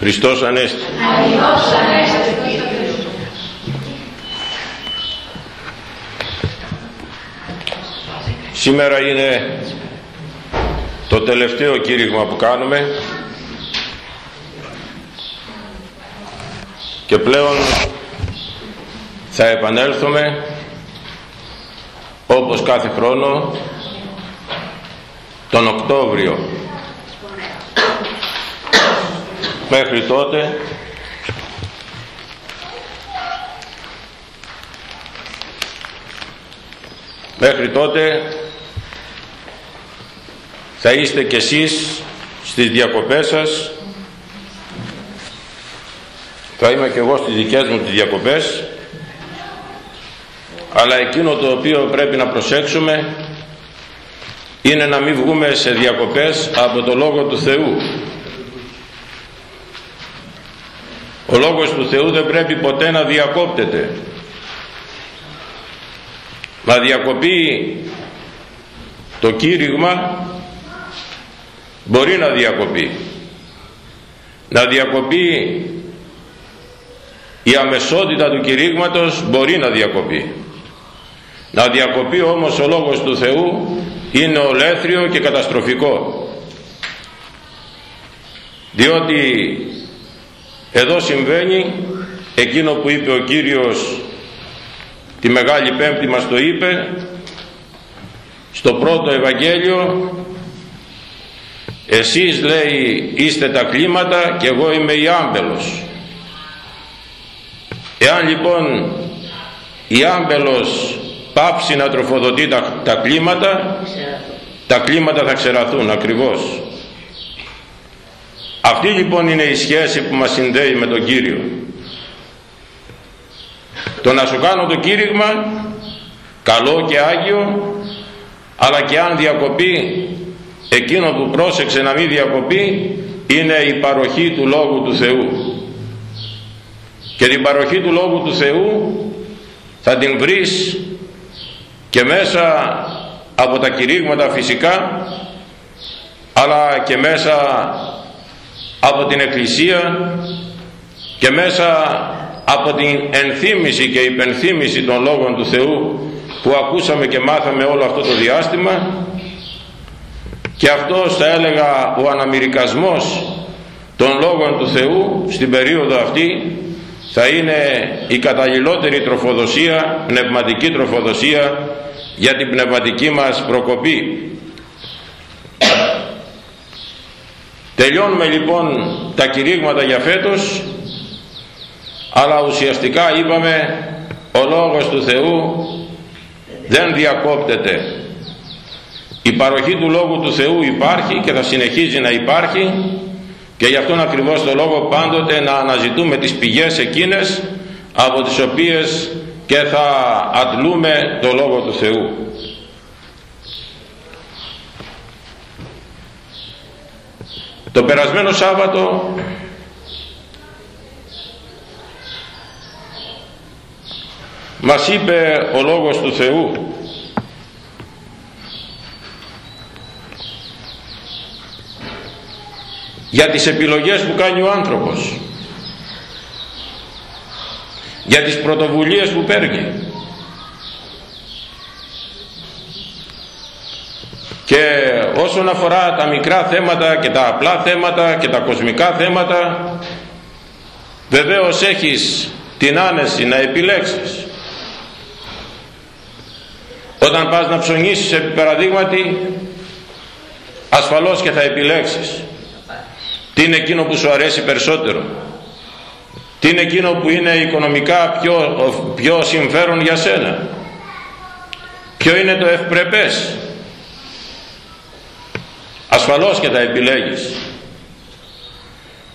Χριστός Ανέστη. Σήμερα είναι το τελευταίο κήρυγμα που κάνουμε και πλέον θα επανέλθουμε όπως κάθε χρόνο τον Οκτώβριο μέχρι τότε μέχρι τότε θα είστε κι εσείς στις διακοπές σας. Θα είμαι και εγώ στις δικές μου τις διακοπές. Αλλά εκείνο το οποίο πρέπει να προσέξουμε είναι να μην βγούμε σε διακοπές από το Λόγο του Θεού ο Λόγος του Θεού δεν πρέπει ποτέ να διακόπτεται. Να διακοπεί το κήρυγμα μπορεί να διακοπεί. Να διακοπεί η αμεσότητα του κηρύγματος μπορεί να διακοπεί. Να διακοπεί όμως ο Λόγος του Θεού είναι ολέθριο και καταστροφικό. Διότι εδώ συμβαίνει εκείνο που είπε ο Κύριος τη Μεγάλη Πέμπτη μας το είπε στο πρώτο Ευαγγέλιο εσείς λέει είστε τα κλίματα και εγώ είμαι η άμπελος εάν λοιπόν η άμπελος πάψει να τροφοδοτεί τα, τα κλίματα τα κλίματα θα ξεραθούν ακριβώς αυτή λοιπόν είναι η σχέση που μας συνδέει με τον Κύριο. Το να σου κάνω το κήρυγμα καλό και Άγιο αλλά και αν διακοπεί εκείνο που πρόσεξε να μην διακοπεί είναι η παροχή του Λόγου του Θεού. Και την παροχή του Λόγου του Θεού θα την βρεις και μέσα από τα κηρύγματα φυσικά αλλά και μέσα από την Εκκλησία και μέσα από την ενθύμηση και υπενθύμηση των Λόγων του Θεού που ακούσαμε και μάθαμε όλο αυτό το διάστημα και αυτός θα έλεγα ο αναμυρικασμός των Λόγων του Θεού στην περίοδο αυτή θα είναι η καταλληλότερη τροφοδοσία, πνευματική τροφοδοσία για την πνευματική μας προκοπή. Τελειώνουμε λοιπόν τα κηρύγματα για φέτος αλλά ουσιαστικά είπαμε ο Λόγος του Θεού δεν διακόπτεται η παροχή του Λόγου του Θεού υπάρχει και θα συνεχίζει να υπάρχει και γι' αυτόν ακριβώς το λόγο πάντοτε να αναζητούμε τις πηγές εκείνες από τις οποίες και θα αντλούμε το Λόγο του Θεού. Το περασμένο Σάββατο μας είπε ο Λόγος του Θεού. Για τις επιλογές που κάνει ο άνθρωπος. Για τις πρωτοβουλίες που παίρνει και όσον αφορά τα μικρά θέματα και τα απλά θέματα και τα κοσμικά θέματα βεβαίως έχεις την άνεση να επιλέξεις. Όταν πας να ψωνίσεις επί παραδείγματι ασφαλώς και θα επιλέξεις. Τι είναι εκείνο που σου αρέσει περισσότερο. Τι είναι εκείνο που είναι οικονομικά πιο, πιο συμφέρον για σένα. Ποιο είναι το ευπρεπές ασφαλώς και τα επιλέγεις.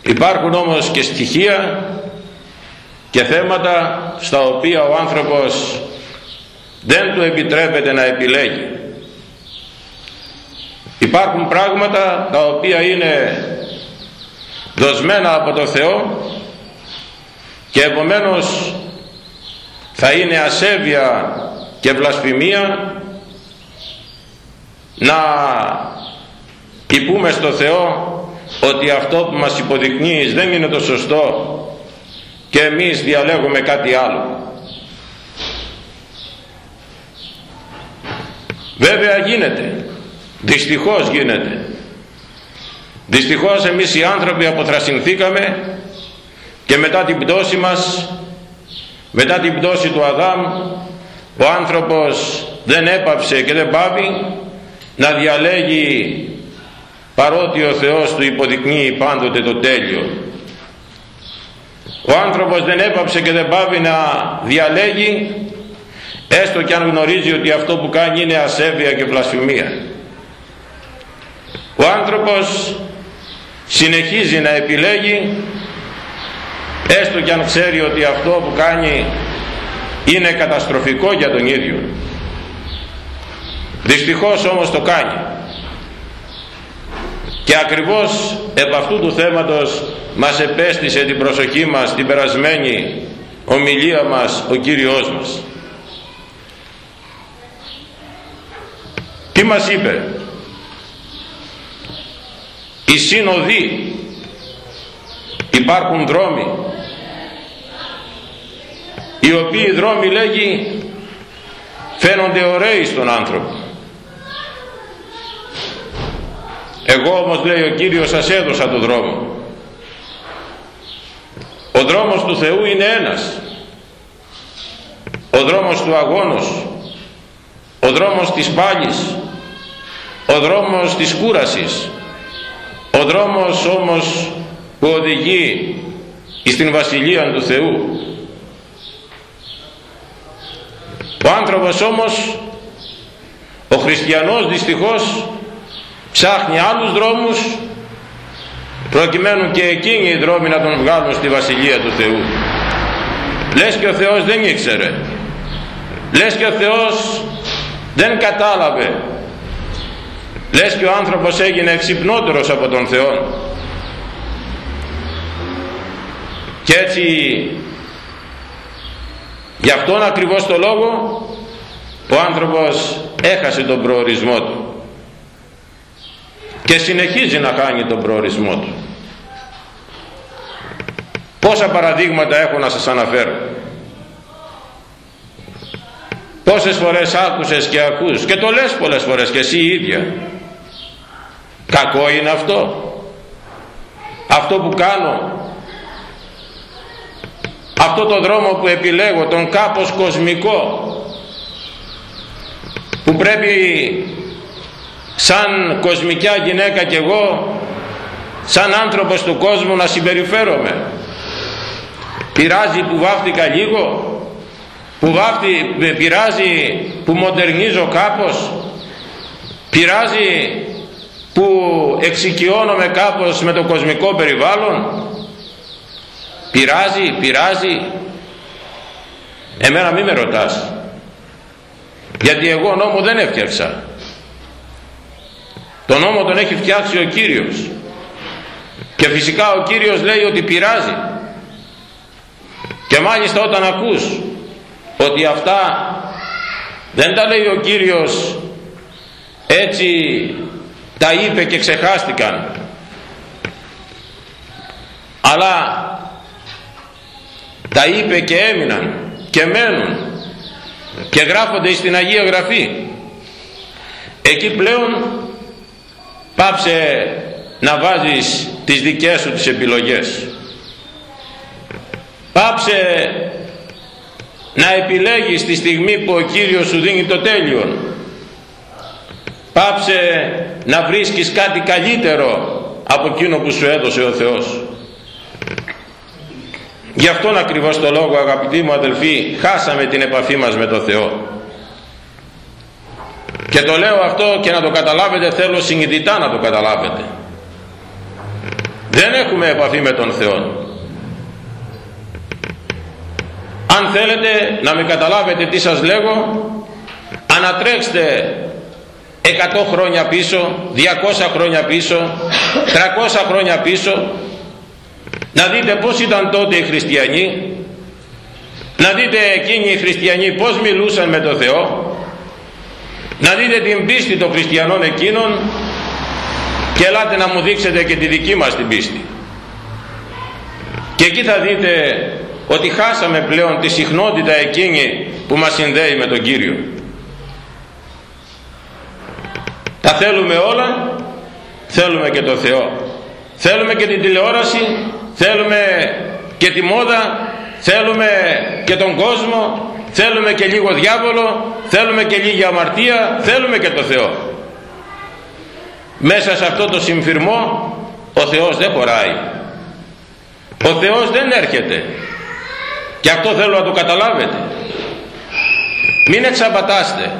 Υπάρχουν όμως και στοιχεία και θέματα στα οποία ο άνθρωπος δεν του επιτρέπεται να επιλέγει. Υπάρχουν πράγματα τα οποία είναι δοσμένα από το Θεό και επομένως θα είναι ασέβεια και βλασφημία να υπούμε στο Θεό ότι αυτό που μας υποδεικνύεις δεν είναι το σωστό και εμείς διαλέγουμε κάτι άλλο. Βέβαια γίνεται. Δυστυχώς γίνεται. Δυστυχώς εμείς οι άνθρωποι αποθρασινθήκαμε και μετά την πτώση μας, μετά την πτώση του Αδάμ, ο άνθρωπος δεν έπαυσε και δεν πάβει να διαλέγει παρότι ο Θεός του υποδεικνύει πάντοτε το τέλειο. Ο άνθρωπος δεν έπαψε και δεν πάβει να διαλέγει έστω και αν γνωρίζει ότι αυτό που κάνει είναι ασέβεια και βλασφημία. Ο άνθρωπος συνεχίζει να επιλέγει έστω και αν ξέρει ότι αυτό που κάνει είναι καταστροφικό για τον ίδιο. Δυστυχώς όμως το κάνει. Και ακριβώς επ' αυτού του θέματος μας επέστησε την προσοχή μας την περασμένη ομιλία μας ο Κύριος μας. Τι μας είπε; Οι σύνοδοι υπάρχουν δρόμοι οι οποίοι δρόμοι λέγει φαίνονται ωραίοι στον άνθρωπο εγώ όμως λέει ο Κύριος σας έδωσα το δρόμο. Ο δρόμος του Θεού είναι ένας. Ο δρόμος του αγώνος. Ο δρόμος της πάλης. Ο δρόμος της κούρασης. Ο δρόμος όμως που οδηγεί στην Βασιλεία του Θεού. Ο άνθρωπος όμως ο χριστιανός δυστυχώς ψάχνει άλλους δρόμους προκειμένου και εκείνοι οι δρόμοι να τον βγάλουν στη Βασιλεία του Θεού. Λες και ο Θεός δεν ήξερε. Λες και ο Θεός δεν κατάλαβε. Λες και ο άνθρωπος έγινε εξυπνότερος από τον Θεό. Και έτσι γι' αυτόν ακριβώς το λόγο ο άνθρωπος έχασε τον προορισμό του και συνεχίζει να κάνει τον προορισμό του. Πόσα παραδείγματα έχω να σας αναφέρω. Πόσες φορές άκουσες και ακούς. Και το λες πολλές φορές και εσύ ίδια. Κακό είναι αυτό. Αυτό που κάνω. Αυτό το δρόμο που επιλέγω τον κάπως κοσμικό που πρέπει σαν κοσμικιά γυναίκα κι εγώ σαν άνθρωπος του κόσμου να συμπεριφέρομαι. Πειράζει που βάφτηκα λίγο που βάφτει, πειράζει που μοντερνίζω κάπως πειράζει που εξοικειώνομαι κάπως με το κοσμικό περιβάλλον. Πειράζει, πειράζει. Εμένα μη με ρωτάς γιατί εγώ νόμο δεν έφτιαξα τον νόμο τον έχει φτιάξει ο Κύριος. Και φυσικά ο Κύριος λέει ότι πειράζει. Και μάλιστα όταν ακούς ότι αυτά δεν τα λέει ο Κύριος έτσι τα είπε και ξεχάστηκαν. Αλλά τα είπε και έμειναν και μένουν και γράφονται στην Αγία Γραφή. Εκεί πλέον πάψε να βάζεις τις δικές σου τις επιλογές. Πάψε να επιλέγεις τη στιγμή που ο Κύριος σου δίνει το τέλειον. Πάψε να βρίσκεις κάτι καλύτερο από εκείνο που σου έδωσε ο Θεός. Γι' αυτόν ακριβώς το λόγο αγαπητοί μου αδελφοί χάσαμε την επαφή μας με το Θεό και το λέω αυτό και να το καταλάβετε θέλω συνειδητά να το καταλάβετε. Δεν έχουμε επαφή με τον Θεό. Αν θέλετε να με καταλάβετε τι σας λέγω ανατρέξτε 100 χρόνια πίσω 200 χρόνια πίσω 300 χρόνια πίσω να δείτε πως ήταν τότε οι χριστιανοί να δείτε εκείνοι οι χριστιανοί πως μιλούσαν με τον Θεό να δείτε την πίστη των χριστιανών εκείνων και ελάτε να μου δείξετε και τη δική μας την πίστη. Και εκεί θα δείτε ότι χάσαμε πλέον τη συχνότητα εκείνη που μας συνδέει με τον Κύριο. Τα θέλουμε όλα θέλουμε και το Θεό. Θέλουμε και την τηλεόραση θέλουμε και τη μόδα θέλουμε και τον κόσμο θέλουμε και λίγο διάβολο θέλουμε και λίγη αμαρτία θέλουμε και το Θεό. Μέσα σε αυτό το συμφυρμό ο Θεός δεν χωράει. Ο Θεός δεν έρχεται. Και αυτό θέλω να το καταλάβετε. Μην εξαπατάστε.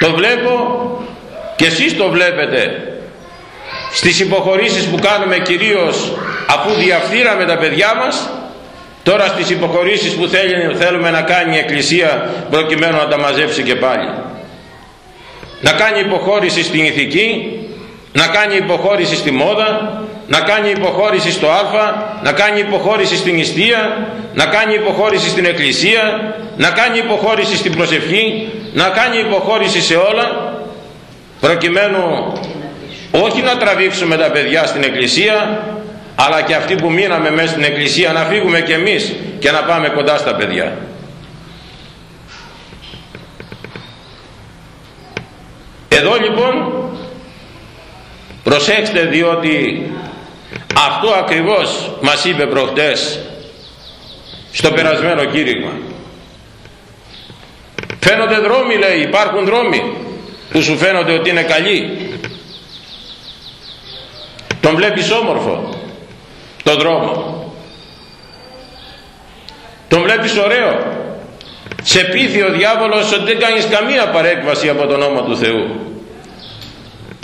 Το βλέπω και εσείς το βλέπετε στις υποχωρήσεις που κάνουμε κυρίως αφού διαφθείραμε τα παιδιά μας τώρα στις υποχωρήσεις που θέλουμε να κάνει η Εκκλησία προκειμένου να τα μαζέψει και πάλι. Να κάνει υποχώρηση στην ηθική να κάνει υποχώρηση στη μόδα να κάνει υποχώρηση στο α να κάνει υποχώρηση στην ιστία να κάνει υποχώρηση στην εκκλησία να κάνει υποχώρηση στην προσευχή να κάνει υποχώρηση σε όλα προκειμένου όχι να τραβήξουμε τα παιδιά στην εκκλησία αλλά και αυτοί που μείναμε μέσα στην εκκλησία να φύγουμε και εμείς και να πάμε κοντά στα παιδιά. Εδώ λοιπόν προσέξτε διότι αυτό ακριβώς μας είπε προχτές στο περασμένο κήρυγμα. Φαίνονται δρόμοι λέει υπάρχουν δρόμοι που σου φαίνονται ότι είναι καλοί. Τον βλέπεις όμορφο τον δρόμο. Τον βλέπεις ωραίο. Σε πείθει ο διάβολος ότι δεν κάνεις καμία παρέκβαση από τον νόμο του Θεού.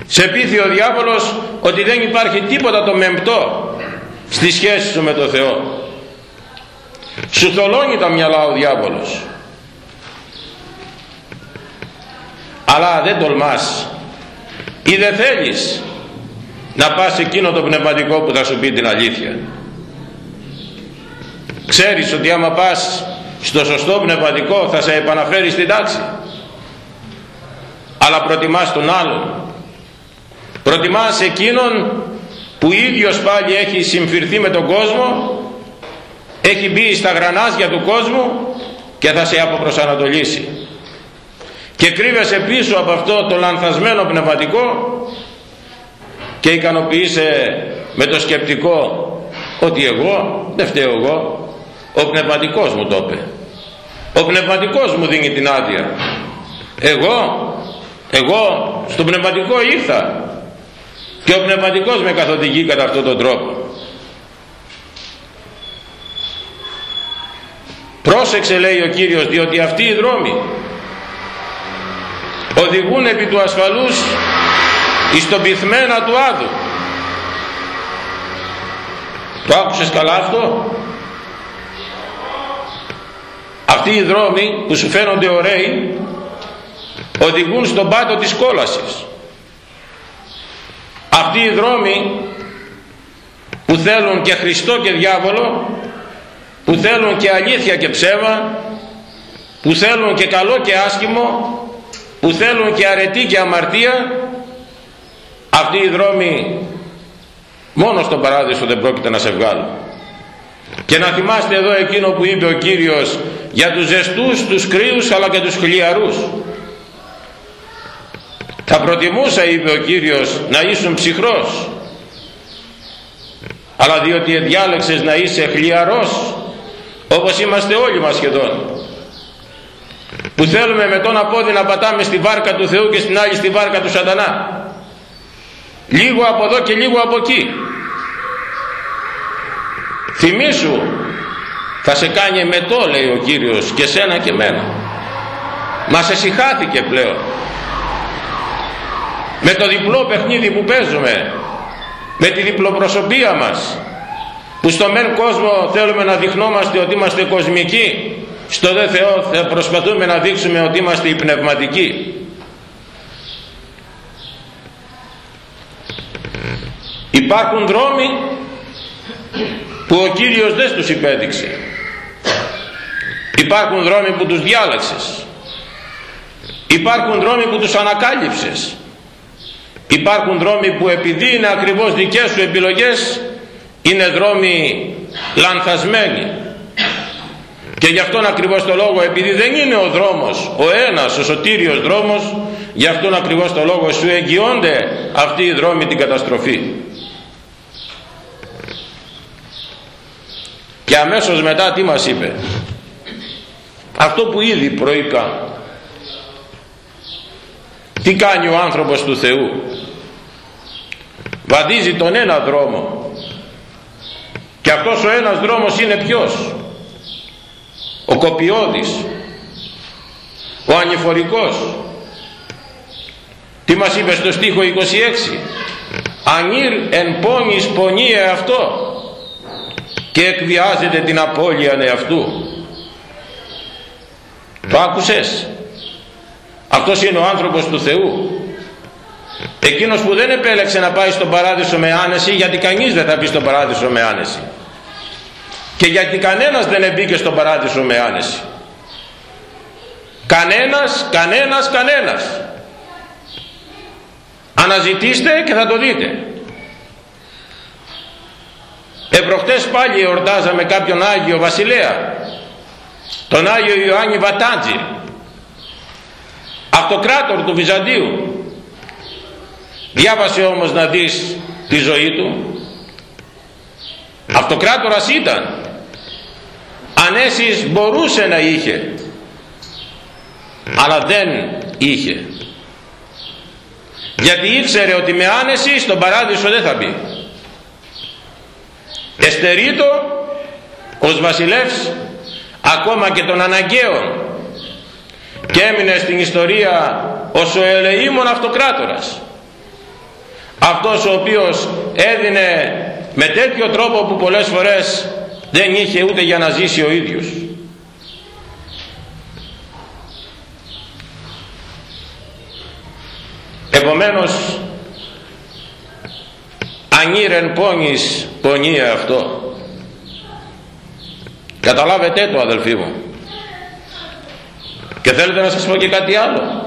Σε πείθει ο διάβολος ότι δεν υπάρχει τίποτα το μεμπτό στη σχέση σου με τον Θεό. Σου θολώνει τα μυαλά ο διάβολος. Αλλά δεν τολμάς ή δεν θέλεις να πας εκείνο το πνευματικό που θα σου πει την αλήθεια. Ξέρεις ότι άμα πας στο σωστό πνευματικό θα σε επαναφέρει στην τάξη. Αλλά προτιμάς τον άλλον. Προτιμάς εκείνον που ίδιος πάλι έχει συμφυρθεί με τον κόσμο έχει μπει στα γρανάζια του κόσμου και θα σε αποπροσανατολίσει. Και κρύβεσαι πίσω από αυτό το λανθασμένο πνευματικό και ικανοποιείσαι με το σκεπτικό ότι εγώ δεν φταίω εγώ ο πνευματικός μου το είπε. Ο πνευματικός μου δίνει την άδεια. Εγώ εγώ στο πνευματικό ήρθα. Και ο πνευματικός με καθοδηγεί κατά αυτόν τον τρόπο. Πρόσεξε λέει ο Κύριος διότι αυτοί οι δρόμοι οδηγούν επί του ασφαλούς εις τον πυθμένα του Άδου. Το άκουσες καλά αυτό; Αυτοί οι δρόμοι που σου φαίνονται ωραίοι οδηγούν στον πάτο της κόλασης. Αυτοί οι δρόμοι που θέλουν και Χριστό και διάβολο που θέλουν και αλήθεια και ψέμα που θέλουν και καλό και άσχημο που θέλουν και αρετή και αμαρτία αυτοί οι δρόμοι μόνος στον παράδεισο δεν πρόκειται να σε βγάλουν. Και να θυμάστε εδώ εκείνο που είπε ο Κύριος για τους ζεστούς, τους κρύους αλλά και τους χλιαρούς. Θα προτιμούσα είπε ο Κύριος να ήσουν ψυχρός αλλά διότι διάλεξες να είσαι χλιαρός όπως είμαστε όλοι μας σχεδόν που θέλουμε με τον απόδι να πατάμε στη βάρκα του Θεού και στην άλλη στη βάρκα του σατανά λίγο από εδώ και λίγο από εκεί. Θυμήσου θα σε κάνει εμετό λέει ο Κύριος και σένα και μένα μας εσυχάθηκε πλέον. Με το διπλό παιχνίδι που παίζουμε με τη διπλοπροσωπία μας που στο μεν κόσμο θέλουμε να δειχνόμαστε ότι είμαστε κοσμικοί στο δε Θεό θα προσπαθούμε να δείξουμε ότι είμαστε οι πνευματικοί υπάρχουν δρόμοι που ο Κύριος δεν τους υπέδειξε. Υπάρχουν δρόμοι που τους διάλεξες. Υπάρχουν δρόμοι που τους ανακάλυψες. Υπάρχουν δρόμοι που επειδή είναι ακριβώς δικές σου επιλογές είναι δρόμοι λανθασμένοι. Και γι' αυτόν ακριβώς το λόγο επειδή δεν είναι ο δρόμος ο ένας ο σωτήριος δρόμος γι' αυτόν ακριβώς το λόγο σου εγγυώνται αυτοί οι δρόμοι την καταστροφή και αμέσως μετά τι μας είπε; Αυτό που ήδη προείπα τι κάνει ο άνθρωπος του Θεού; Βαδίζει τον ένα δρόμο. Και αυτός ο ένας δρόμος είναι ποιος; Ο κοπιώδης. Ο ανηφορικός. Τι μας είπε στο στίχο 26 ανήρ εν πόνης πονίε αυτό και εκβιάζεται την απώλεια εαυτού το άκουσες; Αυτός είναι ο άνθρωπος του Θεού. Εκείνος που δεν επέλεξε να πάει στον παράδεισο με άνεση γιατί κανείς δεν θα πει στον παράδεισο με άνεση. Και γιατί κανένας δεν εμπήκε στον παράδεισο με άνεση. Κανένας, κανένας, κανένας. Αναζητήστε και θα το δείτε Επροχτές πάλι εορτάζαμε κάποιον Άγιο Βασιλέα τον Άγιο Ιωάννη Βατάντζη αυτοκράτορ του Βυζαντίου. Διάβασε όμως να δεις τη ζωή του. Αυτοκράτορας ήταν. Ανέσεις μπορούσε να είχε αλλά δεν είχε. Γιατί ήξερε ότι με άνεση στον παράδεισο δεν θα μπει εστερίτο ως βασιλεύς ακόμα και των αναγκαίων και έμεινε στην ιστορία ως ο ελεήμων αυτοκράτορας. Αυτός ο οποίος έδινε με τέτοιο τρόπο που πολλές φορές δεν είχε ούτε για να ζήσει ο ίδιος. Επομένως ανήρεν πόνης πονία αυτό. Καταλάβετε το αδελφοί μου. Και θέλετε να σας πω και κάτι άλλο.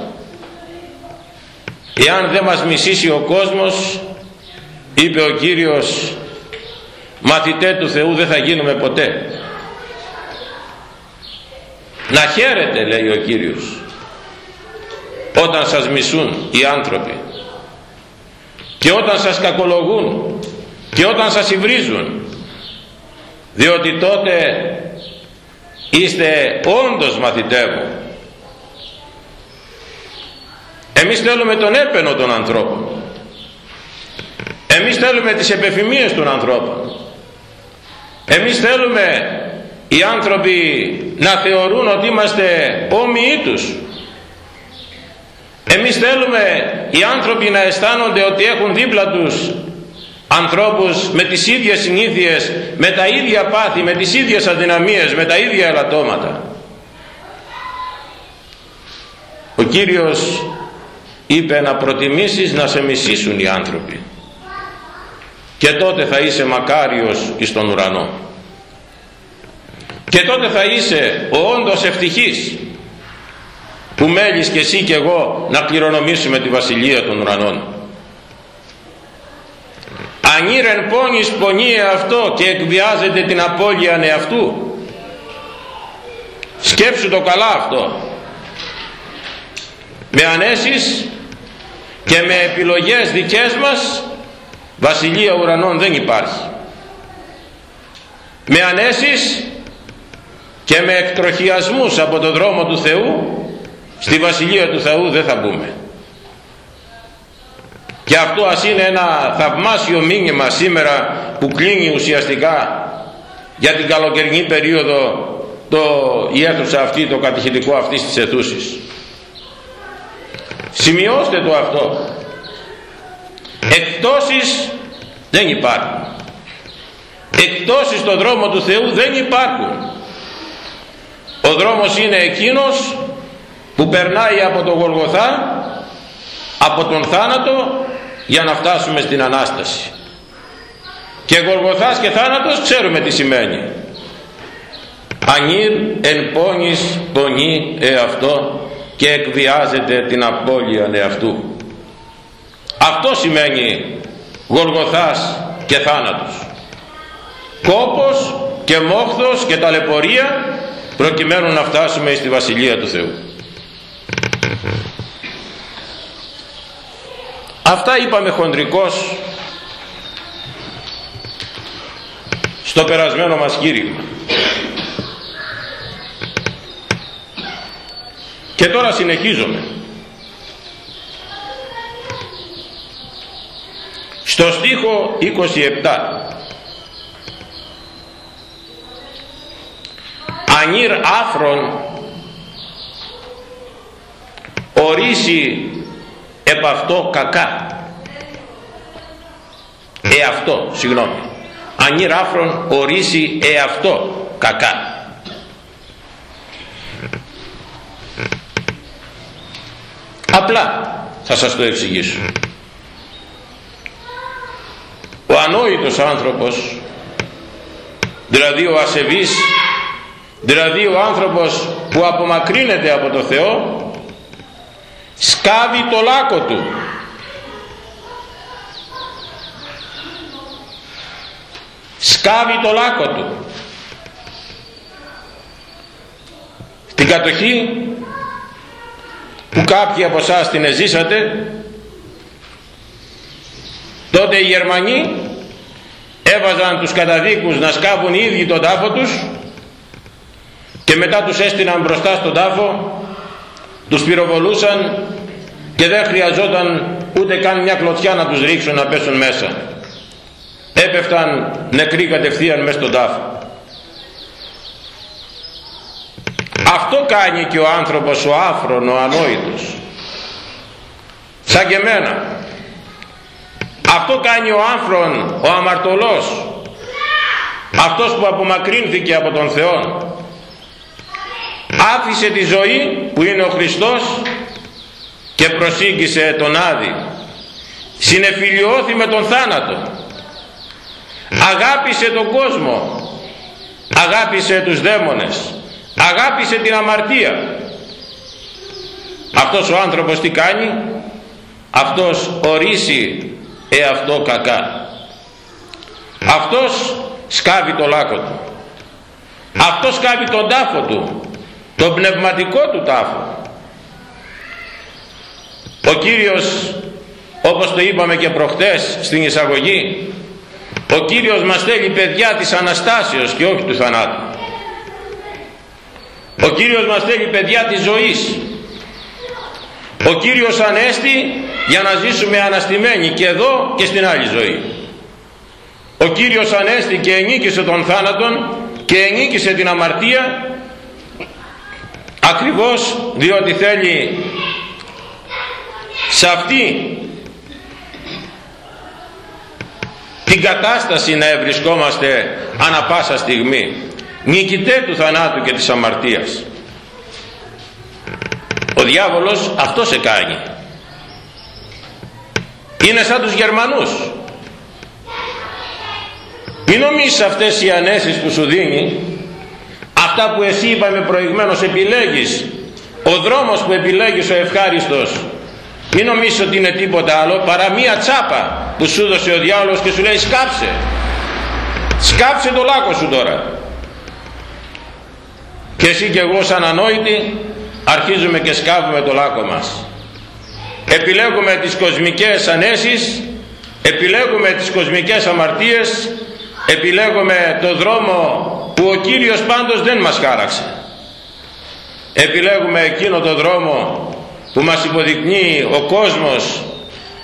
Εάν δεν μας μισήσει ο κόσμος είπε ο Κύριος μαθητέ του Θεού δεν θα γίνουμε ποτέ. Να χαίρετε λέει ο Κύριος όταν σας μισούν οι άνθρωποι και όταν σας κακολογούν και όταν σας υβρίζουν διότι τότε είστε όντως μαθητέ μου εμείς θέλουμε τον έπαινο των ανθρώπων. Εμείς θέλουμε τις επεφημίες των ανθρώπων. Εμείς θέλουμε οι άνθρωποι να θεωρούν ότι είμαστε όμοιοι τους. Εμείς θέλουμε οι άνθρωποι να αισθάνονται ότι έχουν δίπλα τους ανθρώπους με τις ίδιες συνήθειες, με τα ίδια πάθη, με τις ίδιες αδυναμίες, με τα ίδια ελαττώματα. Ο Κύριος είπε να προτιμήσεις να σε μισήσουν οι άνθρωποι. Και τότε θα είσαι μακάριος εις τον ουρανό. Και τότε θα είσαι ο όντως ευτυχής που μέλεις και εσύ και εγώ να κληρονομήσουμε τη βασιλεία των ουρανών. Ανήρεν πόνης πονίε αυτό και εκβιάζεται την απώλεια εαυτού σκέψου το καλά αυτό. Με ανέσεις και με επιλογές δικές μας βασιλεία ουρανών δεν υπάρχει. Με ανέσεις και με εκτροχιασμούς από το δρόμο του Θεού στη βασιλεία του Θεού δεν θα μπούμε και αυτό ας είναι ένα θαυμάσιο μήνυμα σήμερα που κλείνει ουσιαστικά για την καλοκαιρινή περίοδο το, η αίθουσα αυτή, το κατηχητικό αυτής της αιθούσης. Σημειώστε το αυτό. Εκτόσεις δεν υπάρχουν. Εκτόσεις στον δρόμο του Θεού δεν υπάρχουν. Ο δρόμος είναι εκείνος που περνάει από τον Γολγοθά, από τον θάνατο για να φτάσουμε στην Ανάσταση. Και Γολγοθάς και θάνατος ξέρουμε τι σημαίνει. Ανήρ εν πόνης πονεί εαυτό και εκβιάζεται την απώλεια εαυτού αυτό σημαίνει Γολγοθάς και θάνατος. Κόπος και μόχθος και ταλαιπωρία προκειμένου να φτάσουμε στη Βασιλεία του Θεού αυτά είπαμε χοντρικώς στο περασμένο μας κήρυγμα. Και τώρα συνεχίζουμε στο στίχο 27 ανήρ άφρον ορίσει επ' αυτό κακά. Ε αυτό συγγνώμη. Ανήρ άφρον ορίσει ε αυτό κακά. Απλά θα σας το εξηγήσω. Ο ανόητος άνθρωπος δηλαδή ο ασεβής δηλαδή ο άνθρωπος που απομακρύνεται από το Θεό σκάβει το λάκκο του. Σκάβει το λάκκο του. Την κατοχή που κάποιοι από εσάς την εζήσατε τότε οι Γερμανοί έβαζαν τους καταδίκους να σκάβουν οι ίδιοι τον τάφο τους και μετά τους έστειναν μπροστά στον τάφο τους πυροβολούσαν και δεν χρειαζόταν ούτε καν μια κλωτσιά να τους ρίξουν να πέσουν μέσα. Έπεφταν νεκροί κατευθείαν μέσα στον τάφο. Αυτό κάνει και ο άνθρωπος ο άφρον, ο ανόητος. Σαν και εμένα. Αυτό κάνει ο άφρον, ο αμαρτωλός. Αυτός που απομακρύνθηκε από τον Θεό άφησε τη ζωή που είναι ο Χριστός και προσήγησε τον Άδη. Συνεφιλιώθη με τον θάνατο. Αγάπησε τον κόσμο. Αγάπησε τους δαίμονες. Αγάπησε την αμαρτία. Αυτός ο άνθρωπος τι κάνει; Αυτός ορίσει εαυτό κακά. Αυτός σκάβει το λάκκο του. Αυτός σκάβει τον τάφο του τον πνευματικό του τάφο ο Κύριος όπως το είπαμε και προχτές στην εισαγωγή ο Κύριος μας θέλει παιδιά της Αναστάσεως και όχι του θανάτου. Ο Κύριος μας θέλει παιδιά της ζωής. Ο Κύριος Ανέστη για να ζήσουμε αναστημένοι και εδώ και στην άλλη ζωή. Ο Κύριος Ανέστη και ενίκησε τον θάνατον και ενίκησε την αμαρτία ακριβώς διότι θέλει σε αυτή την κατάσταση να ευρισκόμαστε ανα πάσα στιγμή. Νικητέ του θανάτου και της αμαρτίας. Ο διάβολος αυτό σε κάνει. Είναι σαν τους Γερμανούς. Μην νομίζεις αυτές οι ανέσεις που σου δίνει αυτά που εσύ είπαμε προηγουμένως επιλέγεις. Ο δρόμος που επιλέγεις ο ευχάριστος. Μην νομίζεις ότι είναι τίποτα άλλο παρά μία τσάπα που σου δώσε ο διάολος και σου λέει σκάψε. Σκάψε το λάκκο σου τώρα και εσύ και εγώ σαν ανόητοι αρχίζουμε και σκάβουμε το λάκκο μας. Επιλέγουμε τις κοσμικές ανέσεις επιλέγουμε τις κοσμικές αμαρτίες επιλέγουμε το δρόμο που ο Κύριος πάντως δεν μας χάραξε. Επιλέγουμε εκείνο το δρόμο που μας υποδεικνύει ο κόσμος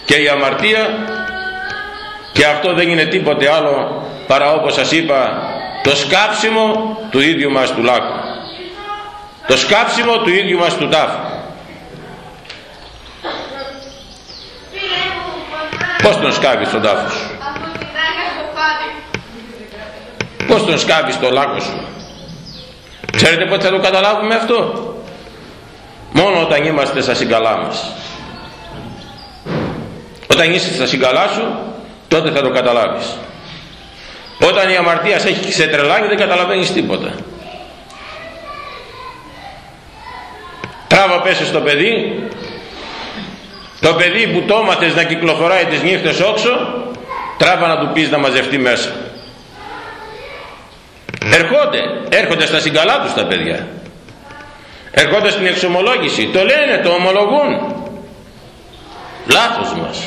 και η αμαρτία και αυτό δεν είναι τίποτε άλλο παρά όπως σας είπα το σκάψιμο του ίδιου μας του λάκου. Το σκάψιμο του ίδιου μας του τάφου. Πως τον σκάβεις τον τάφος; Σου πως τον σκάβεις το λάκκο σου; Ξέρετε πότε θα το καταλάβουμε αυτό; Μόνο όταν είμαστε στα συγκαλά μας. Όταν είσαι στα συγκαλά σου τότε θα το καταλάβεις. Όταν η αμαρτία σε έχει ξετρελάνει δεν καταλαβαίνεις τίποτα. Τράβα πέσει στο παιδί. Το παιδί που το έμαθες να κυκλοφοράει τις νύχτες όξο τράβα να του πεις να μαζευτεί μέσα ερχόνται έρχονται στα συγκαλά τους τα παιδιά. Έρχονται στην εξομολόγηση. Το λένε, το ομολογούν. Λάθος μας.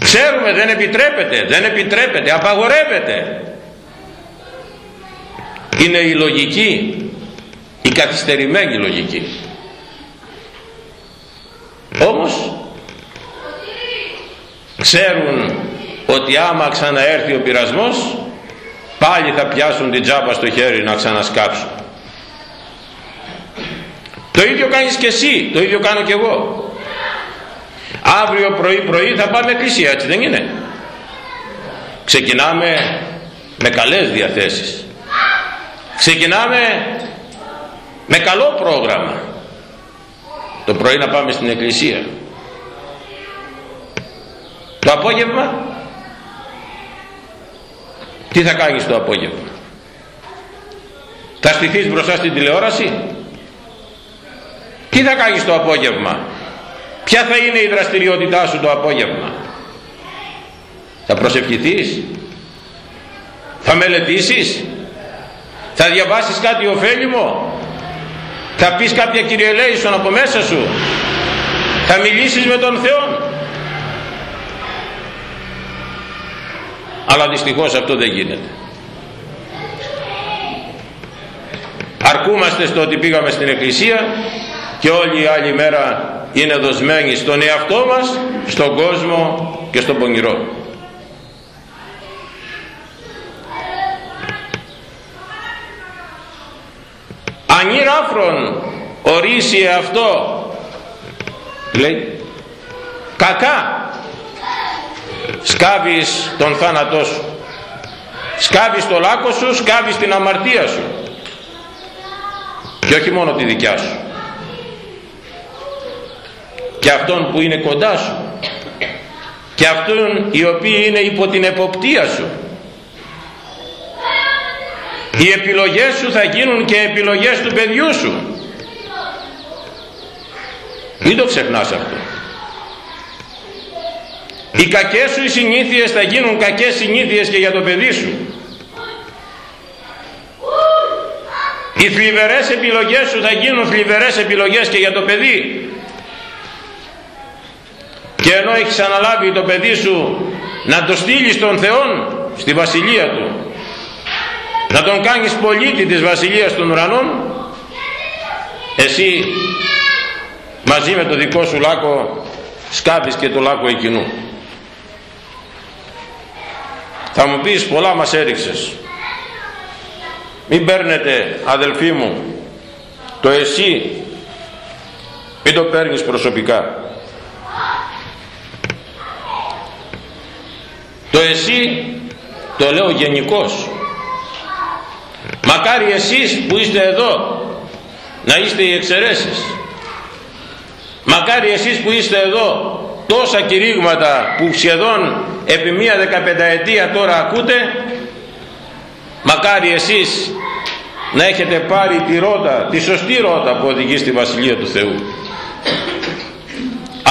Ξέρουμε δεν επιτρέπεται δεν επιτρέπεται, απαγορεύεται. Είναι η λογική η καθυστερημένη λογική. Όμως ξέρουν ότι άμα ξαναέρθει ο πειρασμός πάλι θα πιάσουν την τζάμπα στο χέρι να ξανασκάψουν. Το ίδιο κάνεις και εσύ το ίδιο κάνω και εγώ. Αύριο πρωί πρωί θα πάμε εκκλησία έτσι δεν είναι; Ξεκινάμε με καλές διαθέσεις. Ξεκινάμε με καλό πρόγραμμα. Το πρωί να πάμε στην εκκλησία. Το απόγευμα τι θα κάνεις το απόγευμα; Θα στηθείς μπροστά στην τηλεόραση; Τι θα κάνεις το απόγευμα; Ποια θα είναι η δραστηριότητά σου το απόγευμα; Θα προσευχηθείς; Θα μελετήσεις; Θα διαβάσεις κάτι ωφέλιμο; Θα πεις κάποια κυριελέησον από μέσα σου; Θα μιλήσεις με τον Θεό; Αλλά δυστυχώς αυτό δεν γίνεται. Αρκούμαστε στο ότι πήγαμε στην εκκλησία και όλη η άλλη μέρα είναι δοσμένοι στον εαυτό μας στον κόσμο και στον πονηρό. Ανήραφρον ορίσει αυτό λέει κακά σκάβεις τον θάνατό σου. Σκάβεις το λάκκο σου σκάβεις την αμαρτία σου. Και όχι μόνο τη δικιά σου. Και αυτόν που είναι κοντά σου. Και αυτόν οι οποίοι είναι υπό την εποπτεία σου. Οι επιλογές σου θα γίνουν και επιλογές του παιδιού σου. Μην το ξεχνάς αυτό οι κακές σου οι συνήθειες θα γίνουν κακές συνήθειες και για το παιδί σου. Οι θλιβερές επιλογές σου θα γίνουν θλιβερές επιλογές και για το παιδί. Και ενώ έχεις αναλάβει το παιδί σου να το στείλεις στον Θεό στη βασιλεία του να τον κάνεις πολίτη της βασιλείας των ουρανών εσύ μαζί με το δικό σου λάκκο σκάβεις και το λάκκο εκείνου θα μου πεις πολλά μας έριξες. Μην παίρνετε αδελφοί μου το εσύ. Μην το παίρνεις προσωπικά. Το εσύ το λέω γενικώς. Μακάρι εσείς που είστε εδώ να είστε οι εξαιρέσεις. Μακάρι εσείς που είστε εδώ τόσα κηρύγματα που σχεδόν επί μία δεκαπενταετία τώρα ακούτε μακάρι εσείς να έχετε πάρει τη ρότα, τη σωστή ρότα που οδηγεί στη Βασιλεία του Θεού.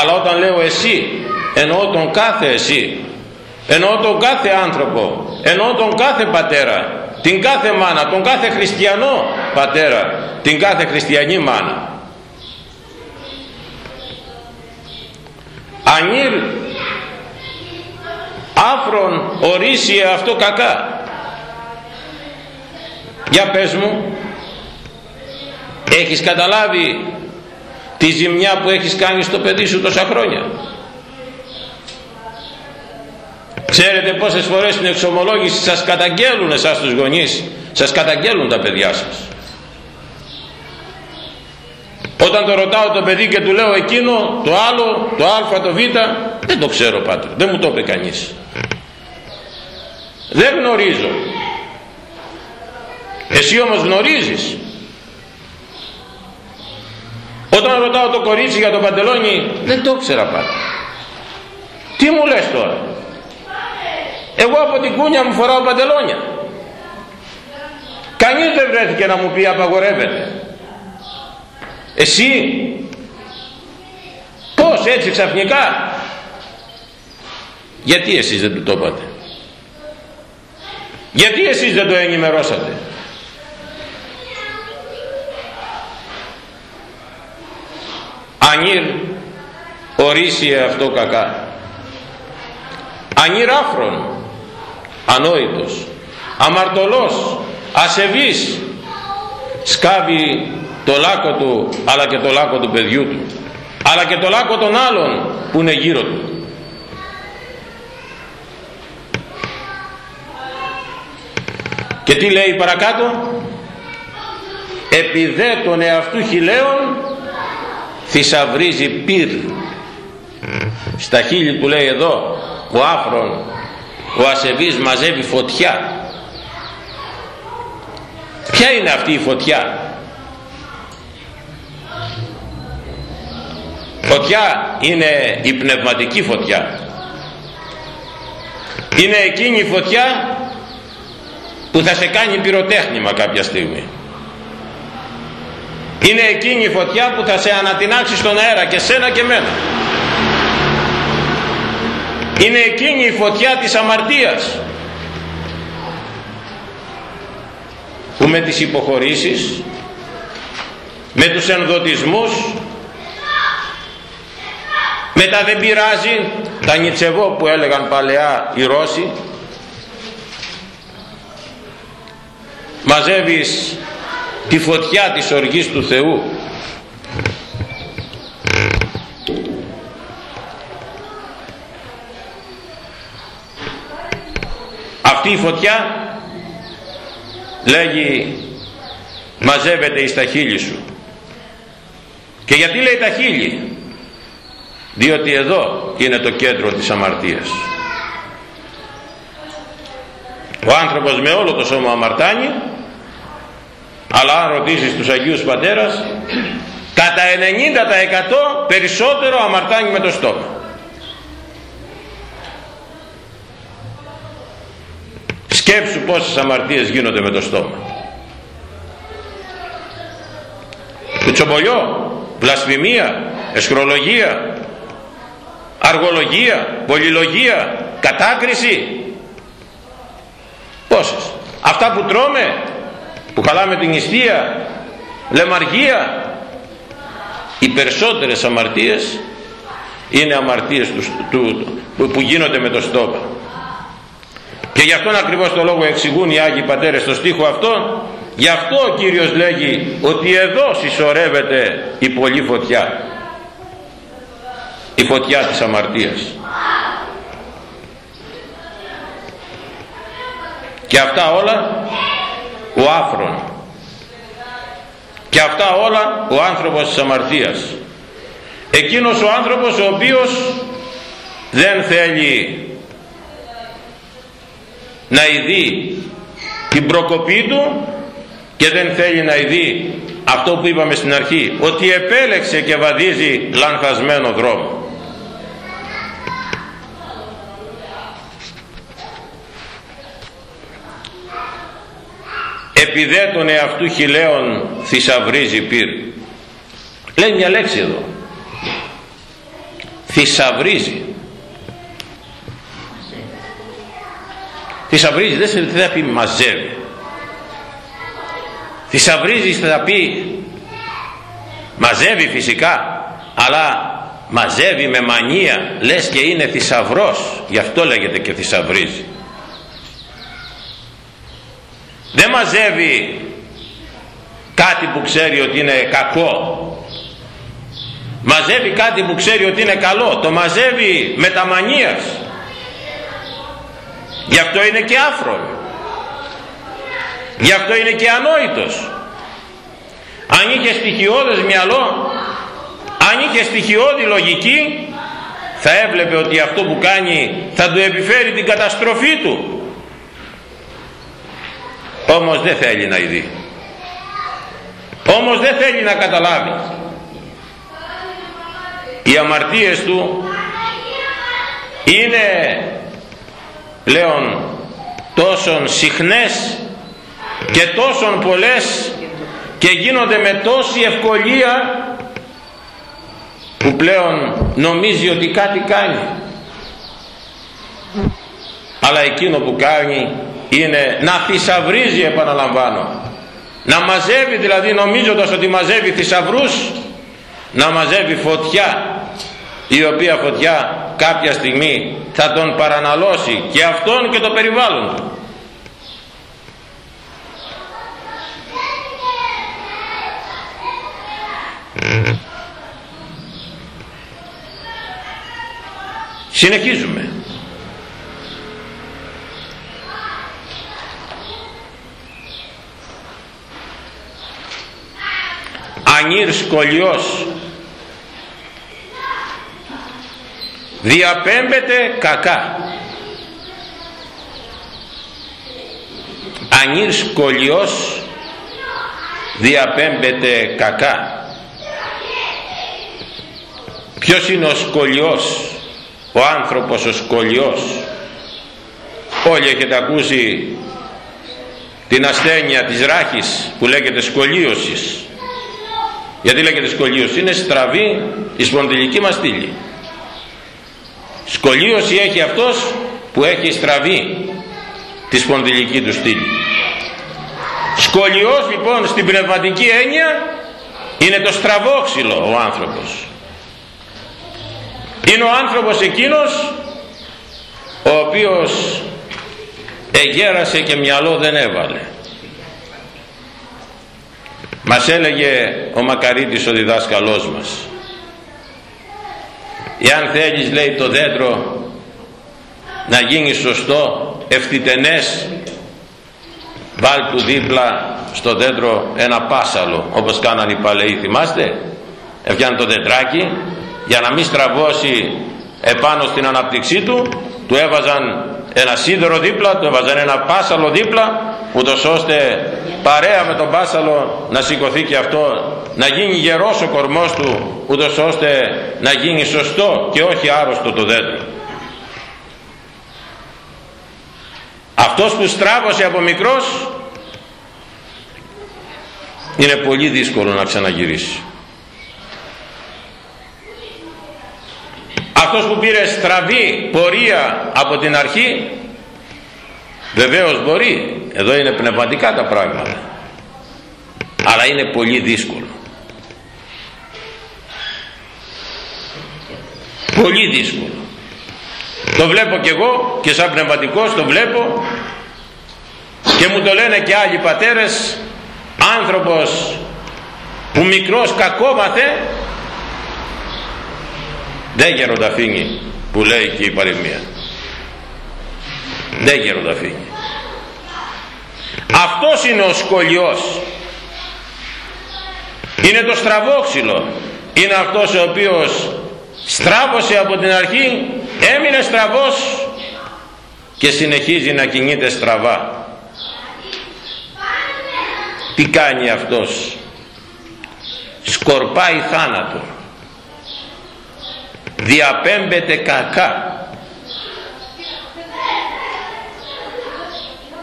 Αλλά όταν λέω εσύ εννοώ τον κάθε εσύ εννοώ τον κάθε άνθρωπο εννοώ τον κάθε πατέρα την κάθε μάνα τον κάθε χριστιανό πατέρα την κάθε χριστιανή μάνα ανήρ άφρον ορίσει αυτό κακά. Για πες μου έχεις καταλάβει τη ζημιά που έχεις κάνει στο παιδί σου τόσα χρόνια; Ξέρετε πόσες φορές στην εξομολόγηση σας καταγγέλουν εσάς τους γονείς σας καταγγέλουν τα παιδιά σας όταν το ρωτάω το παιδί και του λέω εκείνο το άλλο το α το β δεν το ξέρω πάτερ δεν μου το είπε κανείς. Δεν γνωρίζω. Εσύ όμως γνωρίζεις. Όταν ρωτάω το κορίτσι για το παντελόνι δεν το ξέρα πάτερ τι μου λες τώρα; Εγώ από την κούνια μου φοράω παντελόνια. Κανείς δεν βρέθηκε να μου πει απαγορεύεται εσύ; Έτσι ξαφνικά; Γιατί εσείς δεν του το είπατε; Γιατί εσείς δεν το ενημερώσατε; Ανήρ ορίσει αυτό κακά. Ανήρ άφρον ανόητος. Αμαρτωλός ασεβής. Σκάβει το λάκκο του αλλά και το λάκκο του παιδιού του. Αλλά και το λάκκο των άλλων που είναι γύρω του. Και τι λέει παρακάτω; Επιδέ τον εαυτού χιλέων θησαυρίζει πυρ στα χείλη του λέει εδώ ο άφρον ο ασεβής μαζεύει φωτιά. Ποια είναι αυτή η φωτιά; Φωτιά είναι η πνευματική φωτιά. Είναι εκείνη η φωτιά που θα σε κάνει πυροτέχνημα κάποια στιγμή. Είναι εκείνη η φωτιά που θα σε ανατινάξει στον αέρα και σένα και μένα είναι εκείνη η φωτιά της αμαρτίας που με τις υποχωρήσεις με τους ενδοτισμούς μετά δεν πειράζει. Τα νιτσεβό που έλεγαν παλαιά οι Ρώσοι. Μαζεύεις τη φωτιά της οργής του Θεού. Αυτή η φωτιά λέγει μαζεύεται εις τα χείλη σου. Και γιατί λέει τα χείλη; Διότι εδώ είναι το κέντρο της αμαρτίας. Ο άνθρωπος με όλο το σώμα αμαρτάνει αλλά αν ρωτήσεις τους Αγίους Πατέρας κατά 90% περισσότερο αμαρτάνει με το στόμα. Σκέψου πόσες αμαρτίες γίνονται με το στόμα. Κουτσομπολιό βλασφημία εσχρολογία αργολογία πολυλογία κατάκριση. Πόσες. Αυτά που τρώμε που χαλάμε την νηστεία λεμαργία. Οι περισσότερες αμαρτίες είναι αμαρτίες του, του, που γίνονται με το στόμα. Και γι' αυτόν ακριβώς το λόγο εξηγούν οι Άγιοι Πατέρες στο στίχο αυτό. Γι' αυτό ο Κύριος λέγει ότι εδώ συσσωρεύεται η πολλή φωτιά η φωτιά της αμαρτίας. Και αυτά όλα ο άφρον. Και αυτά όλα ο άνθρωπος της αμαρτίας. Εκείνος ο άνθρωπος ο οποίος δεν θέλει να ειδεί την προκοπή του και δεν θέλει να ειδεί αυτό που είπαμε στην αρχή ότι επέλεξε και βαδίζει λανθασμένο δρόμο επιδέ τον εαυτού χιλέων θησαυρίζει πυρ λέει μια λέξη εδώ. Θησαυρίζει θησαυρίζει δεν θα πει μαζεύει θησαυρίζει θα πει μαζεύει φυσικά αλλά μαζεύει με μανία λες και είναι θησαυρός γι' αυτό λέγεται και θησαυρίζει δεν μαζεύει κάτι που ξέρει ότι είναι κακό. Μαζεύει κάτι που ξέρει ότι είναι καλό. Το μαζεύει με τα μανίας. Γι' αυτό είναι και άφρον. Γι' αυτό είναι και ανόητος. Αν είχε στοιχειώδες μυαλό αν είχε στοιχειώδη λογική θα έβλεπε ότι αυτό που κάνει θα του επιφέρει την καταστροφή του όμως δεν θέλει να ειδεί. Όμως δεν θέλει να καταλάβει. Οι αμαρτίες του είναι λέον τόσον συχνές και τόσον πολλές και γίνονται με τόση ευκολία που πλέον νομίζει ότι κάτι κάνει. Αλλά εκείνο που κάνει είναι να θησαυρίζει επαναλαμβάνω. Να μαζεύει δηλαδή νομίζοντας ότι μαζεύει θησαυρούς να μαζεύει φωτιά η οποία φωτιά κάποια στιγμή θα τον παραναλώσει και αυτόν και το περιβάλλον του. Συνεχίζουμε. Ανήρ σκολιός διαπέμπεται κακά. Ανήρ σκολιός διαπέμπεται κακά. Ποιος είναι ο σκολιός ο άνθρωπος ο σκολιός όλοι έχετε ακούσει την ασθένεια της ράχης που λέγεται σκολίωσης γιατί λέγεται σκολίωση είναι στραβή η σπονδυλική μας στήλη σκολίωση έχει αυτός που έχει στραβή τη σπονδυλική του στήλη. Σκολιός λοιπόν στην πνευματική έννοια είναι το στραβόξυλο ο άνθρωπος. Είναι ο άνθρωπος εκείνος ο οποίος εγέρασε και μυαλό δεν έβαλε μας έλεγε ο Μακαρίτης ο διδάσκαλός μας. Εάν θέλεις λέει το δέντρο να γίνεις σωστό ευθυτενές βάλ του δίπλα στο δέντρο ένα πάσαλο όπως κάνανε οι παλαιοί θυμάστε; Έφτιανε το δεντράκι για να μην στραβώσει επάνω στην αναπτυξή του του έβαζαν ένα σίδερο δίπλα του έβαζαν ένα πάσαλο δίπλα ούτως ώστε παρέα με τον πάσαλο να σηκωθεί και αυτό να γίνει γερός ο κορμός του ούτως ώστε να γίνει σωστό και όχι άρρωστο το δέντρο. Αυτός που στράβωσε από μικρός είναι πολύ δύσκολο να ξαναγυρίσει. Αυτός που πήρε στραβή πορεία από την αρχή βεβαίως μπορεί εδώ είναι πνευματικά τα πράγματα. Αλλά είναι πολύ δύσκολο. Πολύ δύσκολο. Το βλέπω και εγώ και σαν πνευματικός το βλέπω και μου το λένε και άλλοι πατέρες άνθρωπος που μικρός κακόμαθε. Δεν γερονταφίνει που λέει και η παροιμία. Δεν γερονταφίνει αυτός είναι ο σκολιός είναι το στραβόξυλο. Είναι αυτός ο οποίος στράβωσε από την αρχή έμεινε στραβός και συνεχίζει να κινείται στραβά. Τι κάνει αυτός; Σκορπάει θάνατο. Διαπέμπεται κακά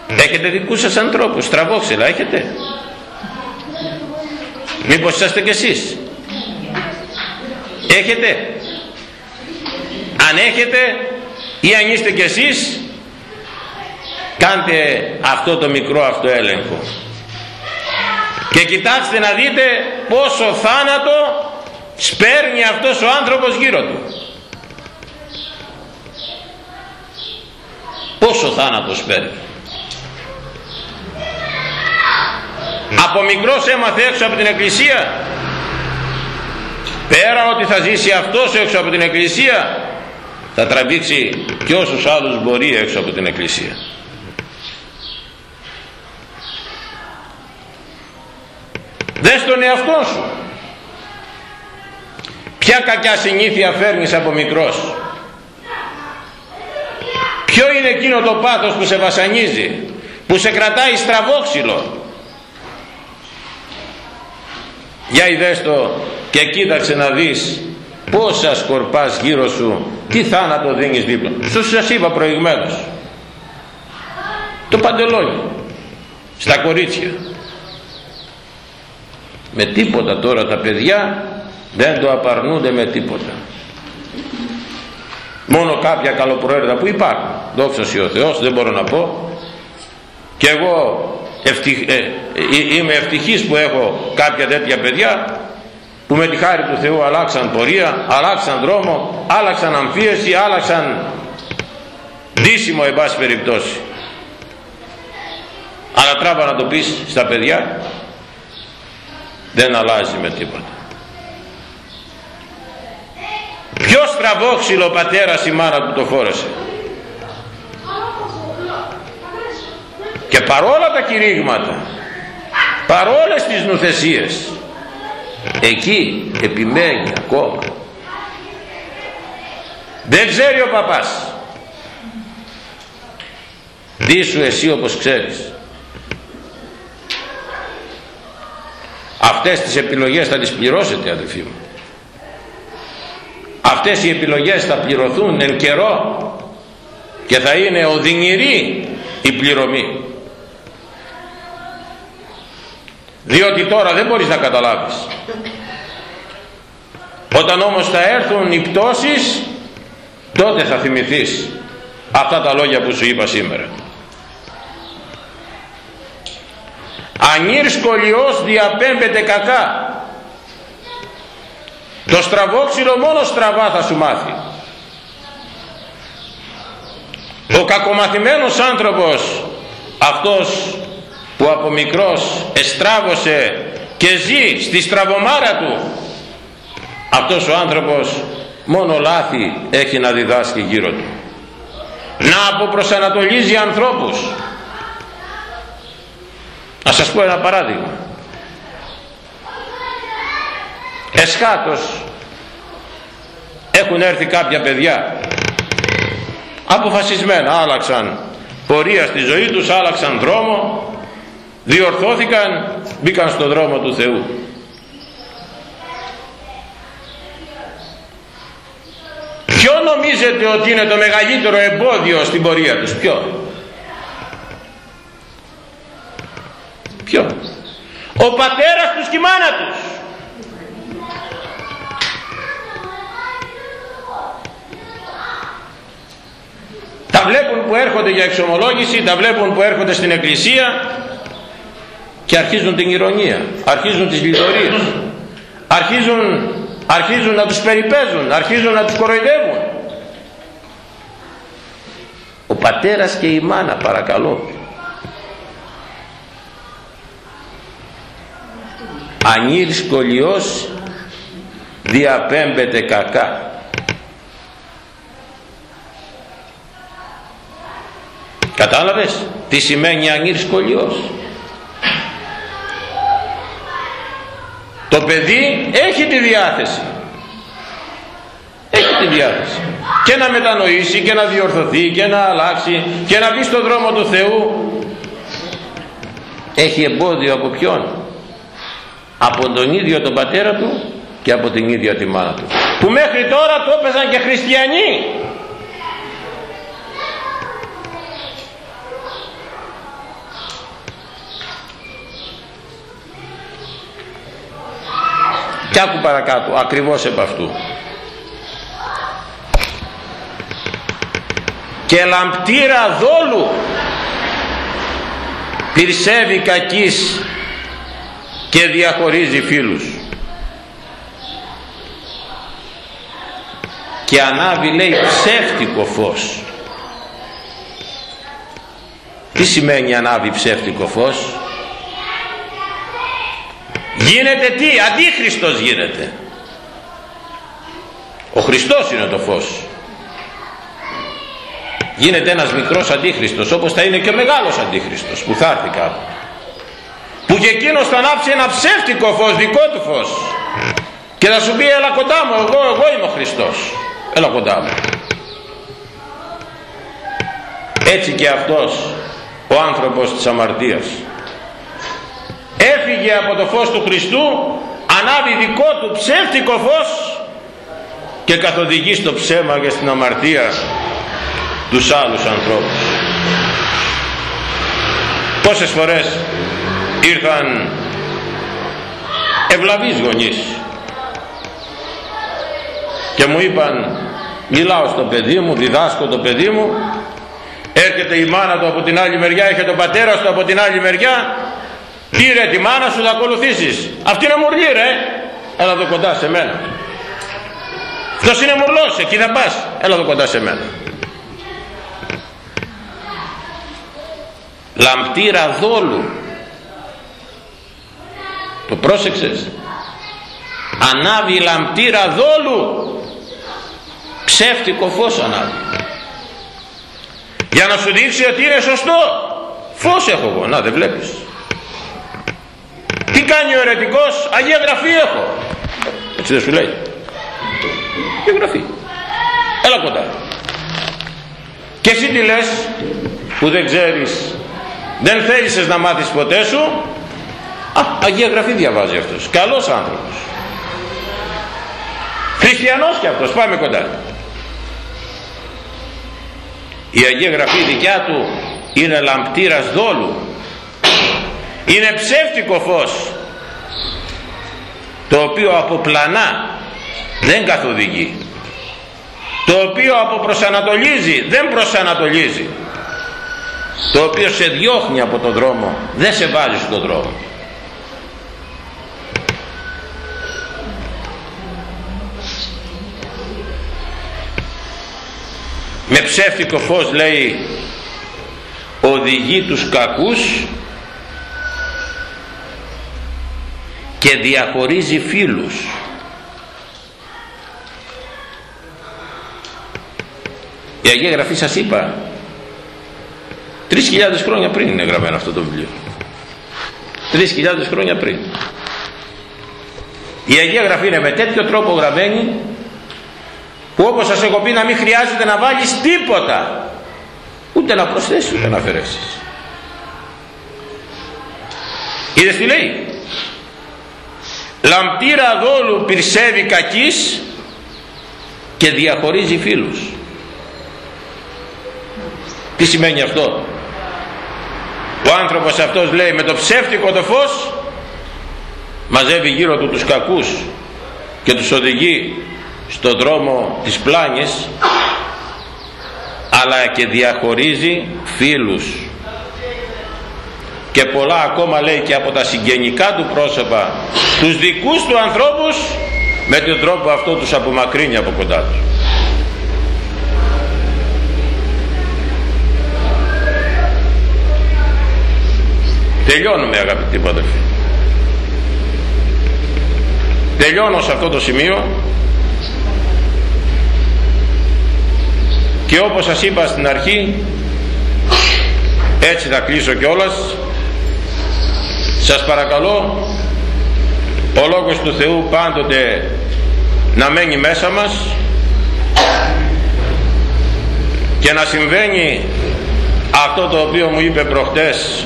έχετε δικούς σας ανθρώπους στραβόξυλα έχετε. Μήπως είσαστε κι εσείς. Έχετε. Αν έχετε ή αν είστε κι εσείς κάντε αυτό το μικρό αυτό έλεγχο και κοιτάξτε να δείτε πόσο θάνατο σπέρνει αυτός ο άνθρωπος γύρω του. Πόσο θάνατο σπέρνει από μικρός έμαθε έξω από την εκκλησία. Πέρα ότι θα ζήσει αυτός έξω από την εκκλησία θα τραβήξει και όσους άλλους μπορεί έξω από την εκκλησία. Δες τον εαυτό σου. Ποια κακιά συνήθεια φέρνεις από μικρός. Ποιο είναι εκείνο το πάθος που σε βασανίζει που σε κρατάει στραβόξυλο για είδες το και κοίταξε να δεις πόσα σκορπάς γύρω σου τι θάνατο δίνεις δίπλα. Σου σας είπα προηγουμένως. Το παντελόνι στα κορίτσια. Με τίποτα τώρα τα παιδιά δεν το απαρνούνται με τίποτα. Μόνο κάποια καλοπροαίρετα που υπάρχουν. Δόξα ο Θεός δεν μπορώ να πω. Και εγώ ευτυχ, ε, ε, είμαι ευτυχής που έχω κάποια τέτοια παιδιά που με τη χάρη του Θεού αλλάξαν πορεία, αλλάξαν δρόμο, άλλαξαν αμφίεση, άλλαξαν ντύσιμο εν πάση περιπτώσει. Αλλά τράβα να το πεις στα παιδιά δεν αλλάζει με τίποτα. Ποιος στραβόξυλο πατέρας η μάνα του το φόρεσε. Παρόλα τα κηρύγματα, παρόλες τις νουθεσίες, εκεί επιμένει ακόμα. Δεν ξέρει ο παπάς. Δίσου εσύ όπως ξέρεις. Αυτές τις επιλογές θα τις πληρώσετε αδελφοί μου. Αυτές οι επιλογές θα πληρωθούν εν καιρό και θα είναι οδυνηρή η πληρωμή. Διότι τώρα δεν μπορείς να καταλάβεις. Όταν όμως θα έρθουν οι πτώσεις τότε θα θυμηθείς αυτά τα λόγια που σου είπα σήμερα. Ανήρ σκολιός διαπέμπεται κακά. Το στραβόξυλο μόνο στραβά θα σου μάθει. Ο κακομαθημένος άνθρωπος αυτός που από μικρός εστράβωσε και ζει στη στραβομάρα του. Αυτός ο άνθρωπος μόνο λάθη έχει να διδάσκει γύρω του. Να αποπροσανατολίζει ανθρώπους. Να σας πω ένα παράδειγμα. Εσχάτως έχουν έρθει κάποια παιδιά. Αποφασισμένα άλλαξαν πορεία στη ζωή τους άλλαξαν δρόμο διορθώθηκαν μπήκαν στον δρόμο του Θεού. Ποιο νομίζετε ότι είναι το μεγαλύτερο εμπόδιο στην πορεία τους; Ποιο; Ποιο; Ο πατέρας τους και η μάνα τους. Τα βλέπουν που έρχονται για εξομολόγηση τα βλέπουν που έρχονται στην εκκλησία και αρχίζουν την ηρωνία αρχίζουν τις λιτορίες. Αρχίζουν, αρχίζουν να τους περιπέζουν αρχίζουν να τους κοροϊδεύουν. Ο πατέρας και η μάνα παρακαλώ. Ανήρ σκολιός διαπέμπεται κακά. Κατάλαβες τι σημαίνει ανήρ σκολιός το παιδί έχει τη διάθεση. Έχει τη διάθεση. Και να μετανοήσει και να διορθωθεί και να αλλάξει και να μπει στον δρόμο του Θεού. Έχει εμπόδιο από ποιον; Από τον ίδιο τον πατέρα του και από την ίδια τη μάνα του. Που μέχρι τώρα το έπαιζαν και χριστιανοί Κι άκου παρακάτω, ακριβώς επ' αυτού. Και λαμπτήρα δόλου πυρσεύει κακής και διαχωρίζει φίλους. Και ανάβει λέει ψεύτικο φως. Τι σημαίνει ανάβει ψεύτικο φως; Γίνεται τι; Αντίχριστος γίνεται. Ο Χριστός είναι το φως. Γίνεται ένας μικρός αντίχριστος όπως θα είναι και ο μεγάλος αντίχριστος που θα έρθει κάπου. Που και εκείνος θα ανάψει ένα ψεύτικο φως δικό του φως. Και θα σου πει έλα κοντά μου εγώ, εγώ είμαι ο Χριστός έλα κοντά μου. Έτσι και αυτός ο άνθρωπος της αμαρτίας έφυγε από το φως του Χριστού ανάβει δικό του ψεύτικο φως και καθοδηγεί στο ψέμα και στην αμαρτία τους άλλους ανθρώπους. Πόσες φορές ήρθαν ευλαβείς γονείς και μου είπαν μιλάω στο παιδί μου διδάσκω το παιδί μου έρχεται η μάνα του από την άλλη μεριά έχει τον πατέρας του από την άλλη μεριά πήρε τη μάνα σου θα ακολουθήσεις. Αυτή είναι μουρλή ρε. Έλα εδώ κοντά σε μένα. Αυτός είναι μουρλός εκεί δεν πας. Έλα εδώ κοντά σε μένα. Λαμπτήρα δόλου. Το πρόσεξες; Ανάβει λαμπτήρα δόλου. Ψεύτικο φως ανάβει. Για να σου δείξει ότι είναι σωστό. Φως έχω εγώ. Να δεν βλέπεις. τι κάνει ο ερετικός Αγία Γραφή έχω. Έτσι δεν σου λέει. Αγία Γραφή. Έλα κοντά. Και εσύ τι λες που δεν ξέρεις δεν θέλησες να μάθεις ποτέ σου; Α, Αγία Γραφή διαβάζει αυτός. Καλός άνθρωπος. Χριστιανός και αυτός. Πάμε κοντά. Η Αγία Γραφή δικιά του είναι λαμπτήρας δόλου είναι ψεύτικο φως το οποίο αποπλανά δεν καθοδηγεί το οποίο αποπροσανατολίζει δεν προσανατολίζει το οποίο σε διώχνει από τον δρόμο δεν σε βάζει στον δρόμο. Με ψεύτικο φως λέει οδηγεί τους κακούς και διαχωρίζει φίλους. Η Αγία Γραφή σας είπα τρεις χιλιάδες χρόνια πριν είναι γραμμένο αυτό το βιβλίο. Τρεις χιλιάδες χρόνια πριν. Η Αγία Γραφή είναι με τέτοιο τρόπο γραμμένη που όπως σας έχω πει να μην χρειάζεται να βάλεις τίποτα ούτε να προσθέσεις ούτε να αφαιρέσεις. Είδες τι λέει; Λαμπτήρα δόλου πυρσεύει κακής και διαχωρίζει φίλους. Τι σημαίνει αυτό; Ο άνθρωπος αυτός λέει με το ψεύτικο το φως μαζεύει γύρω του τους κακούς και τους οδηγεί στον δρόμο της πλάνης αλλά και διαχωρίζει φίλους και πολλά ακόμα λέει και από τα συγγενικά του πρόσωπα τους δικούς του ανθρώπους με τον τρόπο αυτό τους απομακρύνει από κοντά τους. Τελειώνουμε αγαπητοί παδελφοί τελειώνω σε αυτό το σημείο. Και όπως σας είπα στην αρχή έτσι θα κλείσω κιόλας σας παρακαλώ ο Λόγος του Θεού πάντοτε να μένει μέσα μας και να συμβαίνει αυτό το οποίο μου είπε προχτές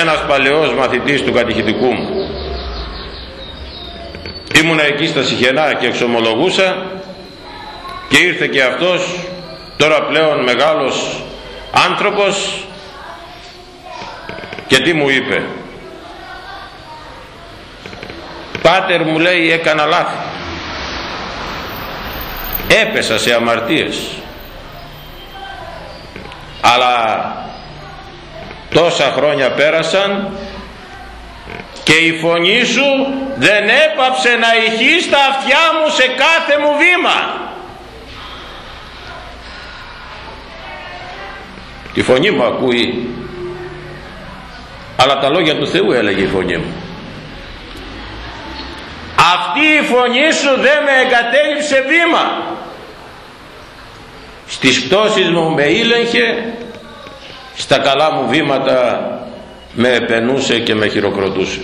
ένας παλαιός μαθητής του κατηχητικού μου. Ήμουνα εκεί στα Σιχενά και εξομολογούσα και ήρθε και αυτός τώρα πλέον μεγάλος άνθρωπος και τι μου είπε; Πάτερ μου λέει έκανα λάθη. Έπεσα σε αμαρτίες. Αλλά τόσα χρόνια πέρασαν και η φωνή σου δεν έπαψε να ηχείς στα αυτιά μου σε κάθε μου βήμα. Τη φωνή μου ακούει αλλά τα λόγια του Θεού έλεγε η φωνή μου. Αυτή η φωνή σου δεν με εγκατέλειψε βήμα. Στις πτώσεις μου με ήλεγχε στα καλά μου βήματα με επενούσε και με χειροκροτούσε.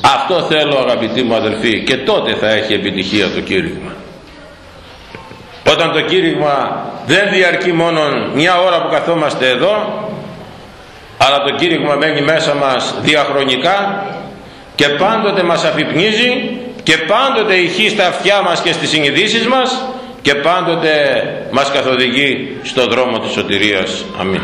Αυτό θέλω αγαπητοί μου αδελφοί και τότε θα έχει επιτυχία το κήρυγμα. Όταν το κήρυγμα δεν διαρκεί μόνο μια ώρα που καθόμαστε εδώ αλλά το κήρυγμα μένει μέσα μας διαχρονικά και πάντοτε μας αφυπνίζει και πάντοτε ηχεί στα αυτιά μας και στις συνειδήσεις μας και πάντοτε μας καθοδηγεί στο δρόμο της σωτηρίας. Αμήν.